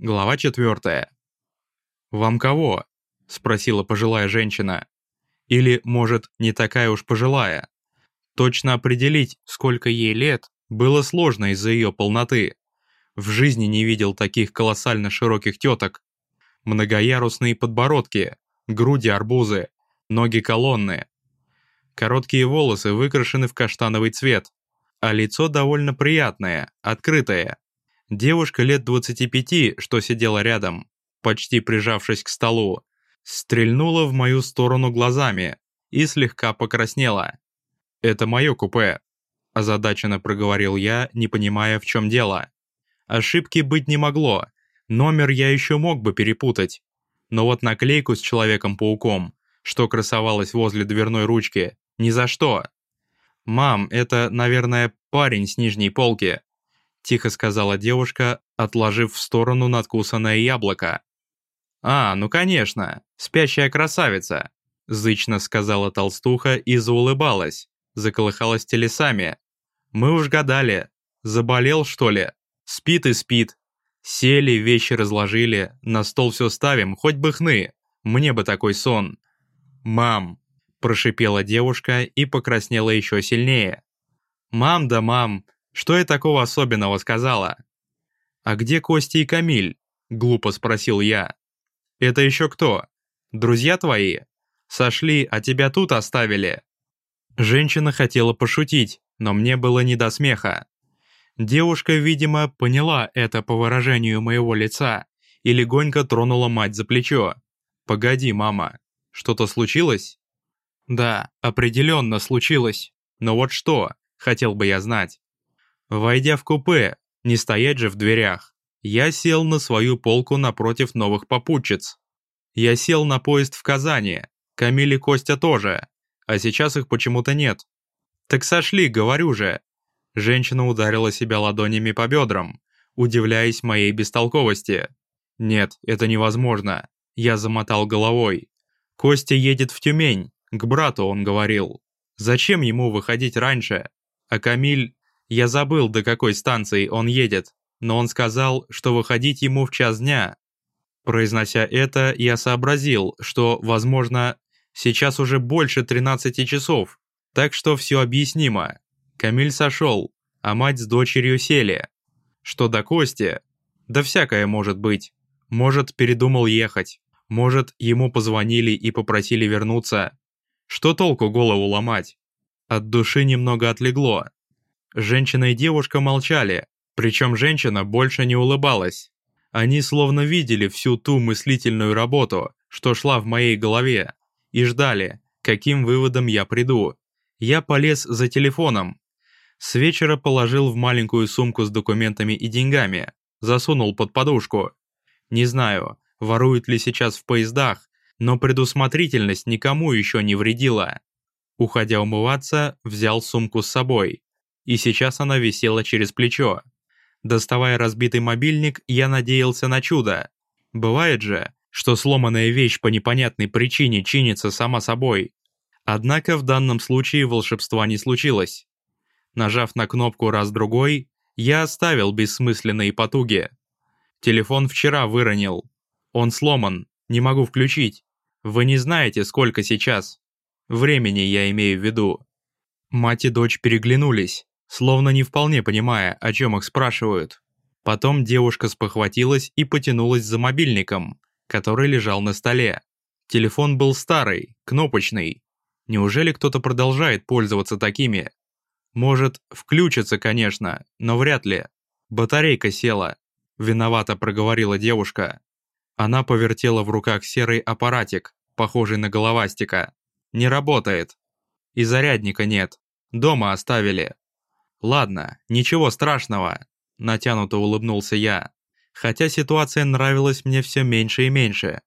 Глава 4. «Вам кого?» – спросила пожилая женщина. Или, может, не такая уж пожилая. Точно определить, сколько ей лет, было сложно из-за ее полноты. В жизни не видел таких колоссально широких теток. Многоярусные подбородки, груди арбузы, ноги колонны. Короткие волосы выкрашены в каштановый цвет, а лицо довольно приятное, открытое. Девушка лет 25, что сидела рядом, почти прижавшись к столу, стрельнула в мою сторону глазами и слегка покраснела. «Это мое купе», – озадаченно проговорил я, не понимая, в чем дело. Ошибки быть не могло, номер я еще мог бы перепутать. Но вот наклейку с Человеком-пауком, что красовалась возле дверной ручки, ни за что. «Мам, это, наверное, парень с нижней полки», тихо сказала девушка, отложив в сторону надкусанное яблоко. «А, ну конечно, спящая красавица», зычно сказала толстуха и заулыбалась, заколыхалась телесами. «Мы уж гадали, заболел что ли? Спит и спит. Сели, вещи разложили, на стол все ставим, хоть бы хны, мне бы такой сон». «Мам», прошипела девушка и покраснела еще сильнее. «Мам да мам, что я такого особенного сказала?» «А где Костя и Камиль?» – глупо спросил я. «Это еще кто? Друзья твои? Сошли, а тебя тут оставили?» Женщина хотела пошутить, но мне было не до смеха. Девушка, видимо, поняла это по выражению моего лица и легонько тронула мать за плечо. «Погоди, мама, что-то случилось?» «Да, определенно случилось. Но вот что, хотел бы я знать». Войдя в купе, не стоять же в дверях, я сел на свою полку напротив новых попутчиц. Я сел на поезд в Казани, Камиль и Костя тоже, а сейчас их почему-то нет. Так сошли, говорю же. Женщина ударила себя ладонями по бедрам, удивляясь моей бестолковости. Нет, это невозможно. Я замотал головой. Костя едет в Тюмень, к брату он говорил. Зачем ему выходить раньше? А Камиль я забыл, до какой станции он едет, но он сказал, что выходить ему в час дня. Произнося это, я сообразил, что, возможно, сейчас уже больше 13 часов, так что все объяснимо. Камиль сошел, а мать с дочерью сели. Что до Кости? Да всякое может быть. Может, передумал ехать. Может, ему позвонили и попросили вернуться. Что толку голову ломать? От души немного отлегло. Женщина и девушка молчали, причем женщина больше не улыбалась. Они словно видели всю ту мыслительную работу, что шла в моей голове, и ждали, каким выводом я приду. Я полез за телефоном. С вечера положил в маленькую сумку с документами и деньгами, засунул под подушку. Не знаю, воруют ли сейчас в поездах, но предусмотрительность никому еще не вредила. Уходя умываться, взял сумку с собой и сейчас она висела через плечо. Доставая разбитый мобильник, я надеялся на чудо. Бывает же, что сломанная вещь по непонятной причине чинится сама собой. Однако в данном случае волшебства не случилось. Нажав на кнопку раз-другой, я оставил бессмысленные потуги. Телефон вчера выронил. Он сломан, не могу включить. Вы не знаете, сколько сейчас. Времени я имею в виду. Мать и дочь переглянулись словно не вполне понимая, о чем их спрашивают. Потом девушка спохватилась и потянулась за мобильником, который лежал на столе. Телефон был старый, кнопочный. Неужели кто-то продолжает пользоваться такими? Может, включится, конечно, но вряд ли. Батарейка села. Виновато проговорила девушка. Она повертела в руках серый аппаратик, похожий на головастика. Не работает. И зарядника нет. Дома оставили. «Ладно, ничего страшного», – натянуто улыбнулся я, хотя ситуация нравилась мне все меньше и меньше.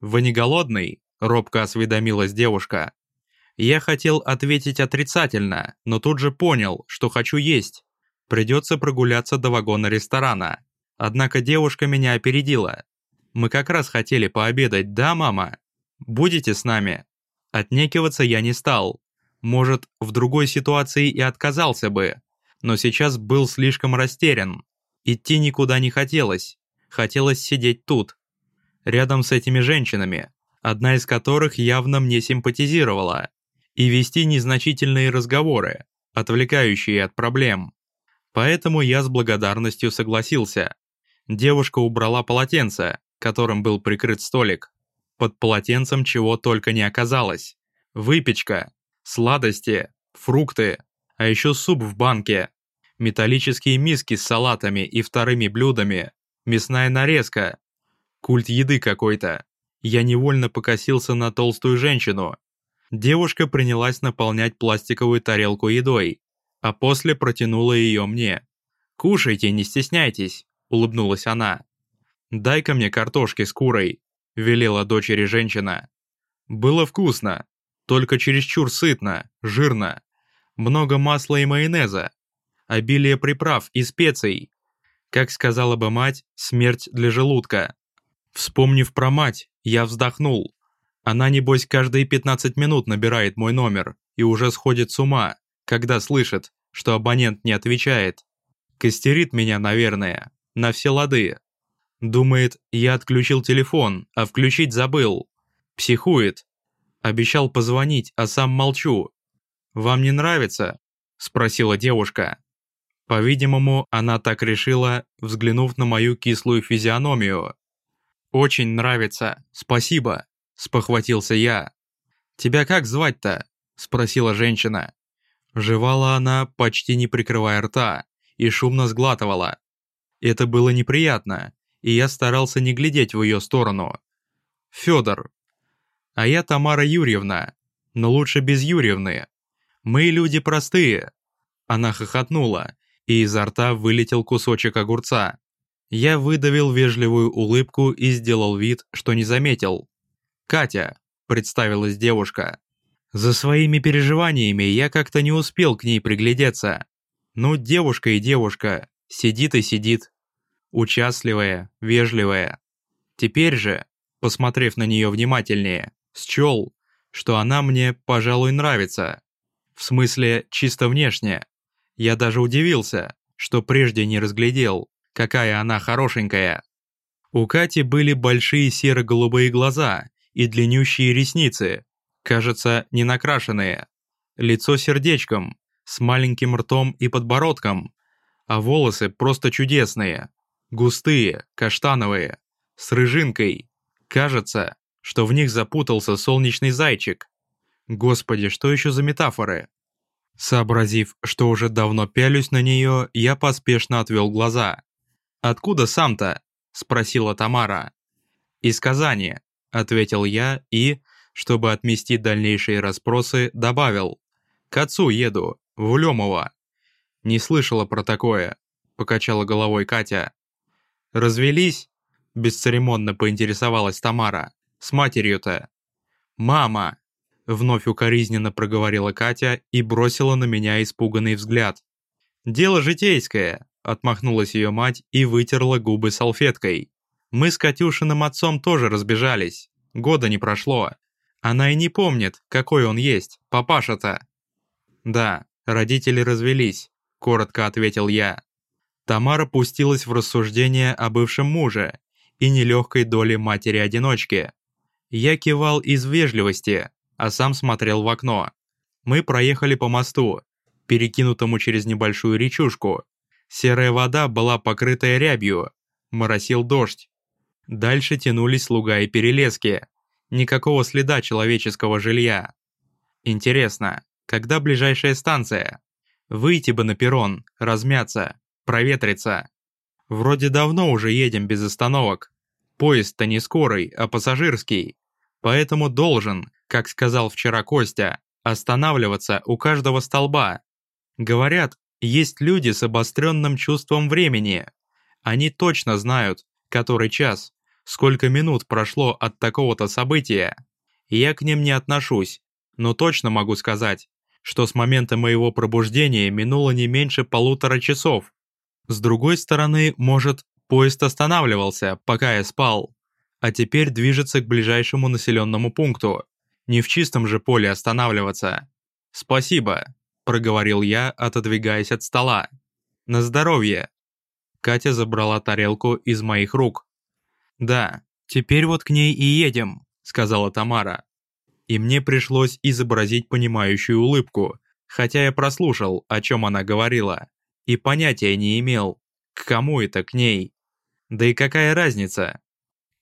«Вы не голодный?» – робко осведомилась девушка. Я хотел ответить отрицательно, но тут же понял, что хочу есть. Придется прогуляться до вагона ресторана. Однако девушка меня опередила. «Мы как раз хотели пообедать, да, мама? Будете с нами?» Отнекиваться я не стал. Может, в другой ситуации и отказался бы, но сейчас был слишком растерян. Идти никуда не хотелось. хотелось сидеть тут, рядом с этими женщинами, одна из которых явно мне симпатизировала, и вести незначительные разговоры, отвлекающие от проблем. Поэтому я с благодарностью согласился. Девушка убрала полотенце, которым был прикрыт столик. Под полотенцем чего только не оказалось. Выпечка, сладости, фрукты, а еще суп в банке, металлические миски с салатами и вторыми блюдами, мясная нарезка. Культ еды какой-то. Я невольно покосился на толстую женщину. Девушка принялась наполнять пластиковую тарелку едой, а после протянула ее мне. «Кушайте, не стесняйтесь», — улыбнулась она. «Дай-ка мне картошки с курой», — велела дочери женщина. Было вкусно, только чересчур сытно, жирно. Много масла и майонеза, обилие приправ и специй. Как сказала бы мать, смерть для желудка. Вспомнив про мать, я вздохнул. Она, небось, каждые 15 минут набирает мой номер и уже сходит с ума, когда слышит, что абонент не отвечает. Костерит меня, наверное, на все лады. Думает, я отключил телефон, а включить забыл. Психует. Обещал позвонить, а сам молчу. «Вам не нравится?» – спросила девушка. По-видимому, она так решила, взглянув на мою кислую физиономию. «Очень нравится, спасибо», – спохватился я. «Тебя как звать-то?» – спросила женщина. Жевала она, почти не прикрывая рта, и шумно сглатывала. Это было неприятно, и я старался не глядеть в ее сторону. «Федор». «А я Тамара Юрьевна, но лучше без Юрьевны. Мы люди простые». Она хохотнула, и изо рта вылетел кусочек огурца. Я выдавил вежливую улыбку и сделал вид, что не заметил. «Катя», — представилась девушка. За своими переживаниями я как-то не успел к ней приглядеться. Ну, девушка и девушка, сидит и сидит. Участливая, вежливая. Теперь же, посмотрев на нее внимательнее, счел, что она мне, пожалуй, нравится. В смысле, чисто внешне. Я даже удивился, что прежде не разглядел, какая она хорошенькая. У Кати были большие серо-голубые глаза и длиннющие ресницы, кажется, не накрашенные. Лицо сердечком, с маленьким ртом и подбородком, а волосы просто чудесные, густые, каштановые, с рыжинкой. Кажется, что в них запутался солнечный зайчик. Господи, что еще за метафоры? Сообразив, что уже давно пялюсь на нее, я поспешно отвел глаза. «Откуда сам-то?» – спросила Тамара. «Из Казани», – ответил я и, чтобы отмести дальнейшие расспросы, добавил. «К отцу еду, в Улемово». «Не слышала про такое», – покачала головой Катя. «Развелись?» – бесцеремонно поинтересовалась Тамара. «С матерью-то». «Мама!» Вновь укоризненно проговорила Катя и бросила на меня испуганный взгляд. «Дело житейское», — отмахнулась ее мать и вытерла губы салфеткой. «Мы с Катюшиным отцом тоже разбежались. Года не прошло. Она и не помнит, какой он есть, папаша-то». «Да, родители развелись», — коротко ответил я. Тамара пустилась в рассуждение о бывшем муже и нелегкой доле матери-одиночки. Я кивал из вежливости, а сам смотрел в окно. Мы проехали по мосту, перекинутому через небольшую речушку. Серая вода была покрытая рябью, моросил дождь. Дальше тянулись луга и перелески. Никакого следа человеческого жилья. Интересно, когда ближайшая станция? Выйти бы на перрон, размяться, проветриться. Вроде давно уже едем без остановок. Поезд-то не скорый, а пассажирский. Поэтому должен, как сказал вчера Костя, останавливаться у каждого столба. Говорят, есть люди с обостренным чувством времени. Они точно знают, который час, сколько минут прошло от такого-то события. Я к ним не отношусь, но точно могу сказать, что с момента моего пробуждения минуло не меньше полутора часов. С другой стороны, может, поезд останавливался, пока я спал, а теперь движется к ближайшему населенному пункту. Не в чистом же поле останавливаться. Спасибо, проговорил я, отодвигаясь от стола. На здоровье. Катя забрала тарелку из моих рук. «Да, теперь вот к ней и едем», — сказала Тамара. И мне пришлось изобразить понимающую улыбку, хотя я прослушал, о чем она говорила, и понятия не имел, к кому это к ней. Да и какая разница?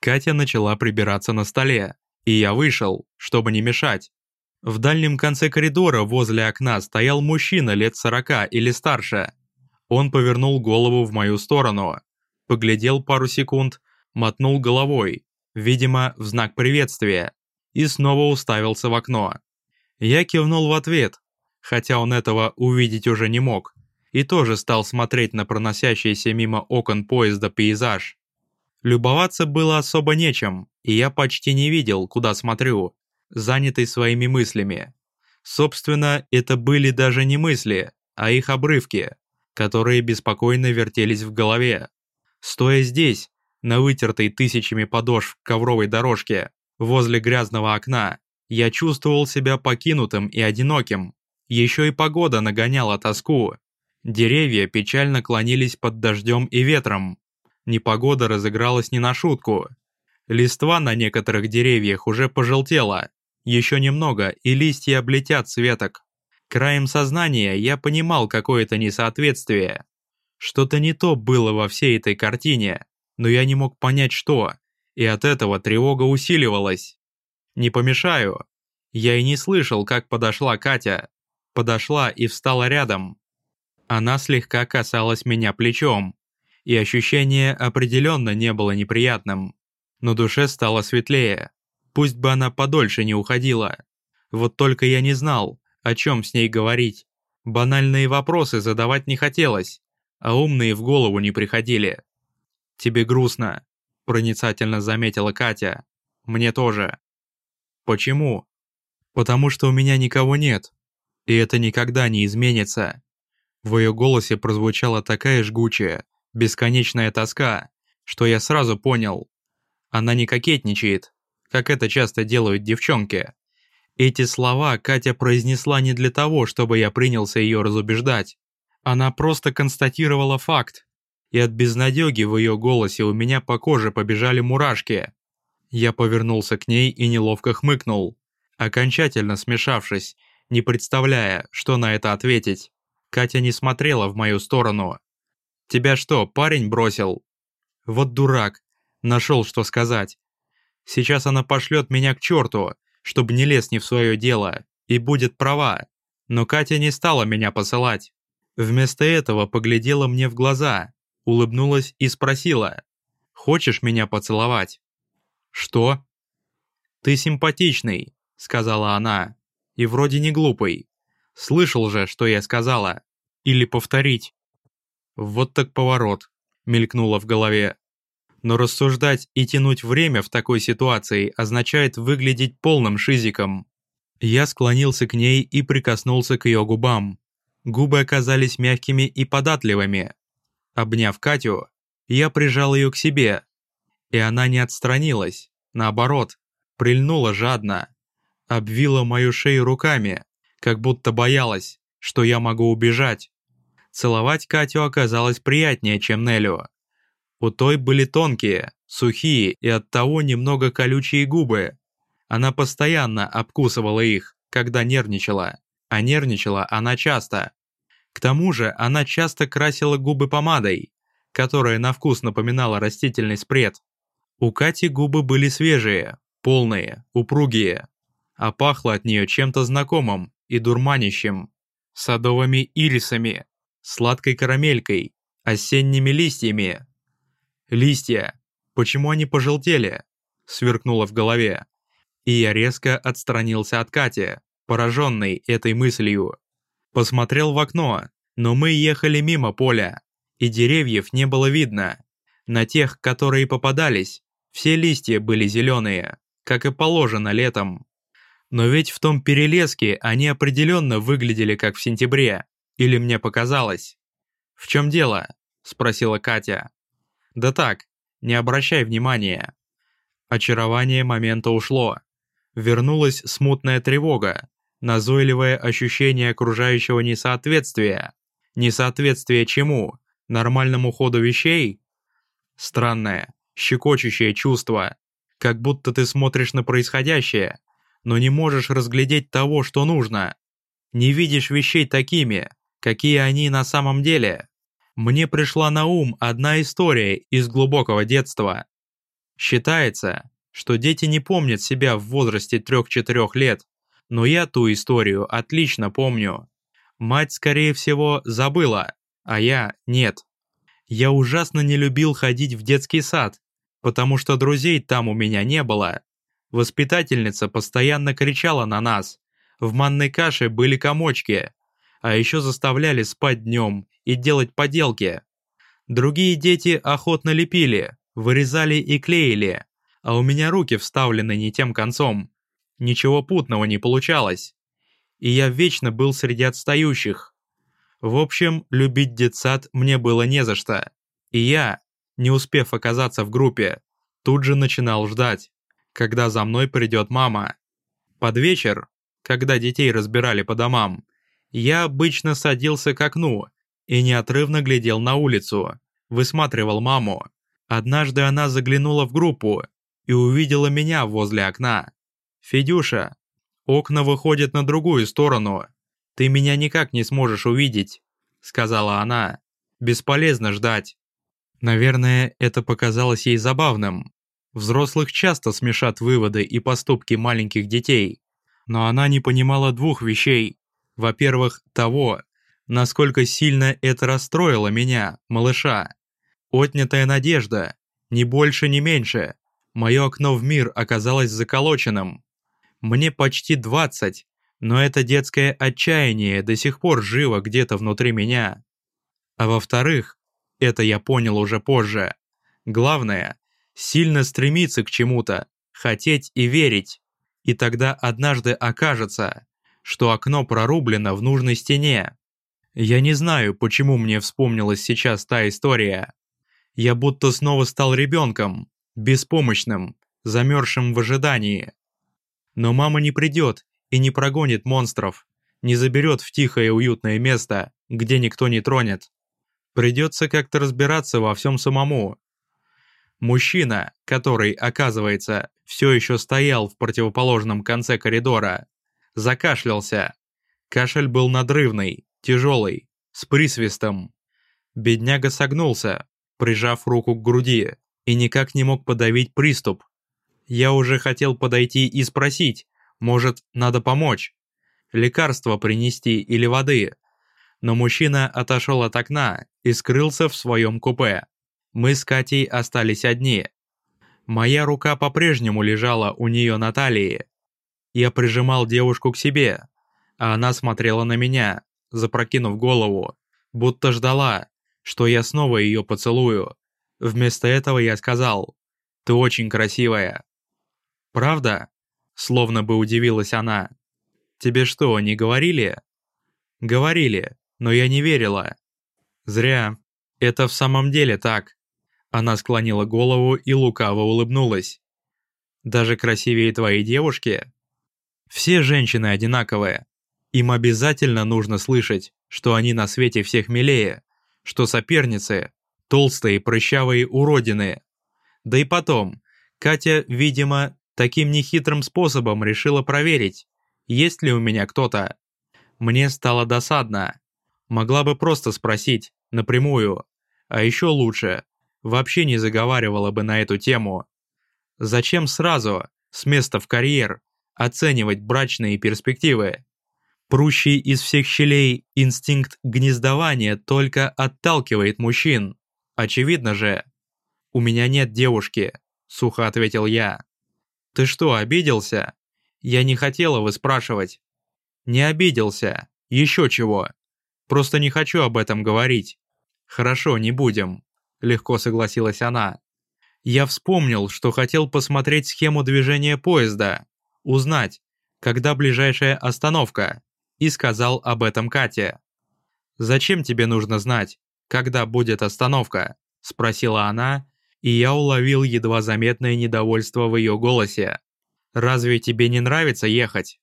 Катя начала прибираться на столе, и я вышел, чтобы не мешать. В дальнем конце коридора возле окна стоял мужчина лет сорока или старше. Он повернул голову в мою сторону, поглядел пару секунд, мотнул головой, видимо, в знак приветствия, и снова уставился в окно. Я кивнул в ответ, хотя он этого увидеть уже не мог, и тоже стал смотреть на проносящийся мимо окон поезда пейзаж. Любоваться было особо нечем, и я почти не видел, куда смотрю, занятый своими мыслями. Собственно, это были даже не мысли, а их обрывки, которые беспокойно вертелись в голове. Стоя здесь, на вытертой тысячами подошв ковровой дорожке, возле грязного окна, я чувствовал себя покинутым и одиноким. Еще и погода нагоняла тоску. Деревья печально клонились под дождем и ветром. Непогода разыгралась не на шутку. Листва на некоторых деревьях уже пожелтела. Еще немного, и листья облетят с веток. Краем сознания я понимал какое-то несоответствие. Что-то не то было во всей этой картине, но я не мог понять что, и от этого тревога усиливалась. Не помешаю. Я и не слышал, как подошла Катя. Подошла и встала рядом. Она слегка касалась меня плечом, и ощущение определенно не было неприятным. Но душе стало светлее. Пусть бы она подольше не уходила. Вот только я не знал, о чем с ней говорить. Банальные вопросы задавать не хотелось а умные в голову не приходили. «Тебе грустно», – проницательно заметила Катя. «Мне тоже». «Почему?» «Потому что у меня никого нет, и это никогда не изменится». В ее голосе прозвучала такая жгучая, бесконечная тоска, что я сразу понял. Она не кокетничает, как это часто делают девчонки. Эти слова Катя произнесла не для того, чтобы я принялся ее разубеждать. Она просто констатировала факт, и от безнадёги в её голосе у меня по коже побежали мурашки. Я повернулся к ней и неловко хмыкнул, окончательно смешавшись, не представляя, что на это ответить. Катя не смотрела в мою сторону. «Тебя что, парень бросил?» «Вот дурак, нашел что сказать. Сейчас она пошлет меня к черту, чтобы не лез не в свое дело, и будет права. Но Катя не стала меня посылать. Вместо этого поглядела мне в глаза, улыбнулась и спросила. «Хочешь меня поцеловать?» «Что?» «Ты симпатичный», — сказала она. «И вроде не глупый. Слышал же, что я сказала. Или повторить?» «Вот так поворот», — мелькнуло в голове. Но рассуждать и тянуть время в такой ситуации означает выглядеть полным шизиком. Я склонился к ней и прикоснулся к ее губам. Губы оказались мягкими и податливыми. Обняв Катю, я прижал ее к себе, и она не отстранилась, наоборот, прильнула жадно, обвила мою шею руками, как будто боялась, что я могу убежать. Целовать Катю оказалось приятнее, чем Нелю. У той были тонкие, сухие и оттого немного колючие губы. Она постоянно обкусывала их, когда нервничала а нервничала она часто. К тому же она часто красила губы помадой, которая на вкус напоминала растительный спред. У Кати губы были свежие, полные, упругие, а пахло от нее чем-то знакомым и дурманящим, садовыми ирисами, сладкой карамелькой, осенними листьями. Листья. Почему они пожелтели? Сверкнуло в голове. И я резко отстранился от Кати пораженный этой мыслью. Посмотрел в окно, но мы ехали мимо поля, и деревьев не было видно. На тех, которые попадались, все листья были зеленые, как и положено летом. Но ведь в том перелеске они определенно выглядели как в сентябре, или мне показалось. «В чем дело?» – спросила Катя. «Да так, не обращай внимания». Очарование момента ушло. Вернулась смутная тревога, назойливое ощущение окружающего несоответствия. Несоответствие чему? Нормальному ходу вещей? Странное, щекочущее чувство, как будто ты смотришь на происходящее, но не можешь разглядеть того, что нужно. Не видишь вещей такими, какие они на самом деле. Мне пришла на ум одна история из глубокого детства. Считается, что дети не помнят себя в возрасте 3-4 лет, но я ту историю отлично помню. Мать, скорее всего, забыла, а я нет. Я ужасно не любил ходить в детский сад, потому что друзей там у меня не было. Воспитательница постоянно кричала на нас. В манной каше были комочки, а еще заставляли спать днем и делать поделки. Другие дети охотно лепили, вырезали и клеили, а у меня руки вставлены не тем концом. Ничего путного не получалось. И я вечно был среди отстающих. В общем, любить детсад мне было не за что. И я, не успев оказаться в группе, тут же начинал ждать, когда за мной придет мама. Под вечер, когда детей разбирали по домам, я обычно садился к окну и неотрывно глядел на улицу, высматривал маму. Однажды она заглянула в группу и увидела меня возле окна. «Федюша, окна выходят на другую сторону. Ты меня никак не сможешь увидеть», — сказала она. «Бесполезно ждать». Наверное, это показалось ей забавным. Взрослых часто смешат выводы и поступки маленьких детей. Но она не понимала двух вещей. Во-первых, того, насколько сильно это расстроило меня, малыша. Отнятая надежда, ни больше, ни меньше. Мое окно в мир оказалось заколоченным. Мне почти 20, но это детское отчаяние до сих пор живо где-то внутри меня. А во-вторых, это я понял уже позже. Главное, сильно стремиться к чему-то, хотеть и верить. И тогда однажды окажется, что окно прорублено в нужной стене. Я не знаю, почему мне вспомнилась сейчас та история. Я будто снова стал ребенком, беспомощным, замерзшим в ожидании. Но мама не придет и не прогонит монстров, не заберет в тихое уютное место, где никто не тронет. Придется как-то разбираться во всем самому. Мужчина, который, оказывается, все еще стоял в противоположном конце коридора, закашлялся. Кашель был надрывный, тяжелый, с присвистом. Бедняга согнулся, прижав руку к груди, и никак не мог подавить приступ. Я уже хотел подойти и спросить, может, надо помочь? Лекарство принести или воды? Но мужчина отошел от окна и скрылся в своем купе. Мы с Катей остались одни. Моя рука по-прежнему лежала у нее на талии. Я прижимал девушку к себе, а она смотрела на меня, запрокинув голову, будто ждала, что я снова ее поцелую. Вместо этого я сказал, «Ты очень красивая». «Правда?» Словно бы удивилась она. «Тебе что, не говорили?» «Говорили, но я не верила». «Зря. Это в самом деле так». Она склонила голову и лукаво улыбнулась. «Даже красивее твоей девушки?» «Все женщины одинаковые. Им обязательно нужно слышать, что они на свете всех милее, что соперницы толстые прыщавые уродины. Да и потом, Катя, видимо, таким нехитрым способом решила проверить, есть ли у меня кто-то. Мне стало досадно. Могла бы просто спросить, напрямую. А еще лучше, вообще не заговаривала бы на эту тему. Зачем сразу, с места в карьер, оценивать брачные перспективы? Прущий из всех щелей инстинкт гнездования только отталкивает мужчин. Очевидно же. У меня нет девушки, сухо ответил я. Ты что, обиделся? Я не хотела вы спрашивать. Не обиделся. Еще чего. Просто не хочу об этом говорить. Хорошо, не будем. Легко согласилась она. Я вспомнил, что хотел посмотреть схему движения поезда, узнать, когда ближайшая остановка, и сказал об этом Кате. «Зачем тебе нужно знать? когда будет остановка?» – спросила она, и я уловил едва заметное недовольство в ее голосе. «Разве тебе не нравится ехать?»